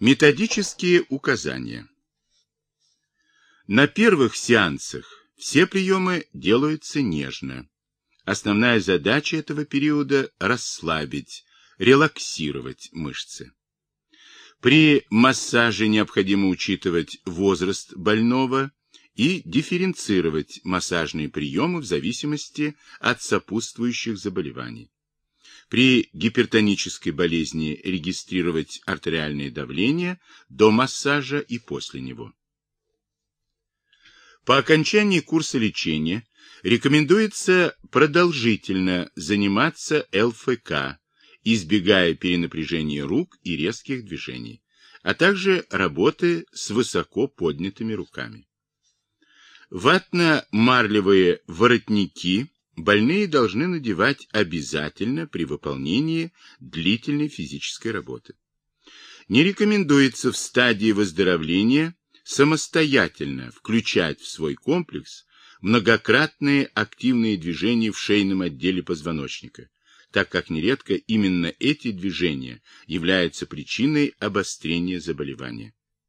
Методические указания. На первых сеансах все приемы делаются нежно. Основная задача этого периода – расслабить, релаксировать мышцы. При массаже необходимо учитывать возраст больного и дифференцировать массажные приемы в зависимости от сопутствующих заболеваний. При гипертонической болезни регистрировать артериальное давление до массажа и после него. По окончании курса лечения рекомендуется продолжительно заниматься ЛФК, избегая перенапряжения рук и резких движений, а также работы с высоко поднятыми руками. Ватно-марлевые воротники больные должны надевать обязательно при выполнении длительной физической работы. Не рекомендуется в стадии выздоровления самостоятельно включать в свой комплекс многократные активные движения в шейном отделе позвоночника, так как нередко именно эти движения являются причиной обострения заболевания.